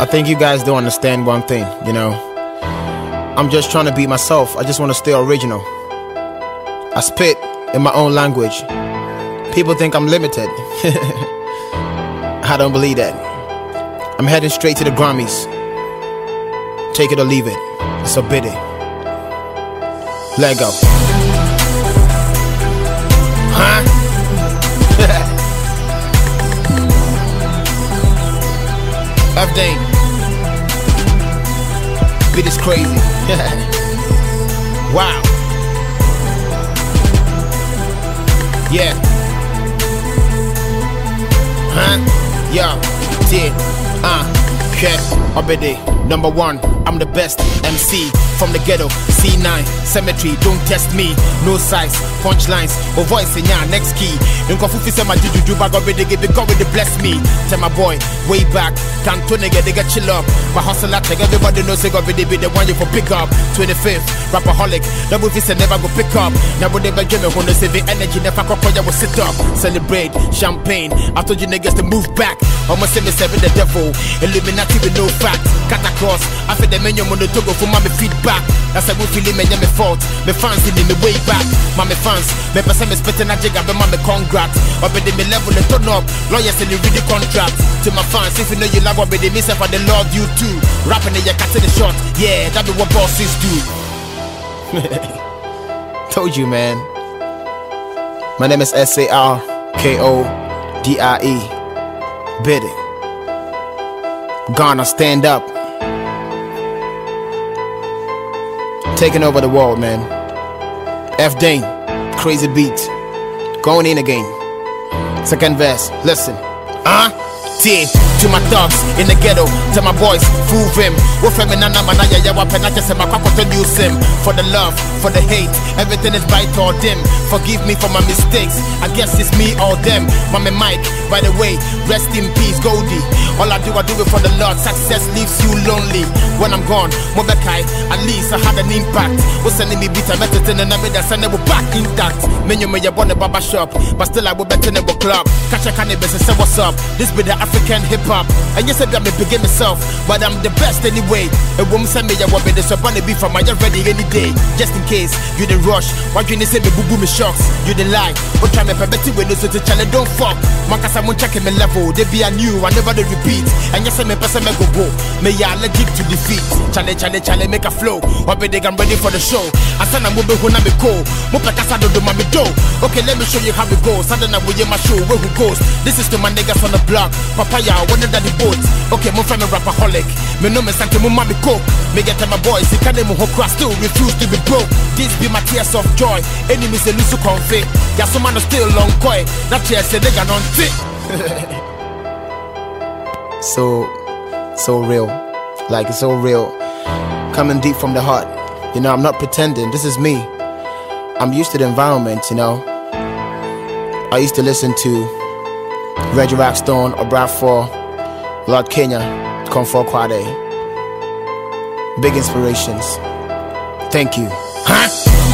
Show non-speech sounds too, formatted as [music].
I think you guys don't understand one thing, you know. I'm just trying to be myself. I just want to stay original. I spit in my own language. People think I'm limited. [laughs] I don't believe that. I'm heading straight to the Grammys. Take it or leave it. It's a biddy. Let go. Huh? [laughs] Dane. Beat is crazy. [laughs] wow. Yeah. Huh? Yeah. Yeah. Uh. Okay. Obede. Number one. I'm the best MC from the ghetto. C9, cemetery, don't test me. No size, punchlines, or voice in your next key. In Kofufi say my juju up with the give God with the bless me. Tell my boy, way back, can't to nigga, they get chill up. My hustle at everybody knows they got be the one you for pick up. 25th, rapaholic, movie say never go pick up. Now never be me when they save the energy, never go you will sit up. Celebrate, champagne. I told you niggas to move back. Almost say me seven the devil, Illuminati with no facts. Cut across, I feel the menu on the togo for my feedback. That's a we feeling me, me fault. Me fans in me way back. My fans, me person me spitting a jigga, be my congrats. Up in me level, they turn up. Lawyers and you read the contract. To my fans, if you know you love what they miss, if I they love you too. Rapping in your cat in the shot. Yeah, that be what bosses do. [laughs] Told you, man. My name is S A R K O D I E. Biddy. Ghana, stand up. Taking over the world, man. F Dane, crazy beat. Going in again. Second verse, listen. Uh? T to my thugs in the ghetto, to my boys, fool them. Wo femi na na mana ya ya wa pena just my kwakwato use him. For the love, for the hate, everything is bright or dim. Forgive me for my mistakes. I guess it's me or them. Mama Mike, by the way, rest in peace, Goldie. All I do, I do it for the Lord. Success leaves you lonely. When I'm gone, Mobekai, at least I an impact. Was sending me bitter medicine and I made that send it back intact. Menu me ya born a barber shop, but still I will bet in a club. Catch a cannabis and say what's up. This be the African hip hop. And said that me begin myself, but I'm the best anyway. A woman send me ya what be the so bunny be from my ready any day. Just in case you the rush, why you say me boo boo me shocks? You the lie, but try me better when you so to challenge don't fuck. Makasa mon checking me level, they be a new, I never the repeat. And you say me person me go go, me ya allergic to defeat. Chale chale chale make a flow, what be they I'm ready for the show. I said I'm moving when I'm a go, mo kasa do mami do. Okay, let me show you how it goes. Suddenly we my show, where who goes? This is to my niggas on the block. Papaya, one of the boat. Okay, mo friend rapaholic. Me know me sanke mo mami coke. Me get my boys, he can't mo hokra still refuse to be broke. This be my tears of joy. Enemies a lose config. Ya so man still long koi. That tears say they got on tick. [laughs] so, so real. Like it's so real. Coming deep from the heart. You know, I'm not pretending. This is me. I'm used to the environment, you know. I used to listen to Reggie Rockstone Obrafour, Lord Kenya, Okomfo Kwaadee. Big inspirations. Thank you. Huh?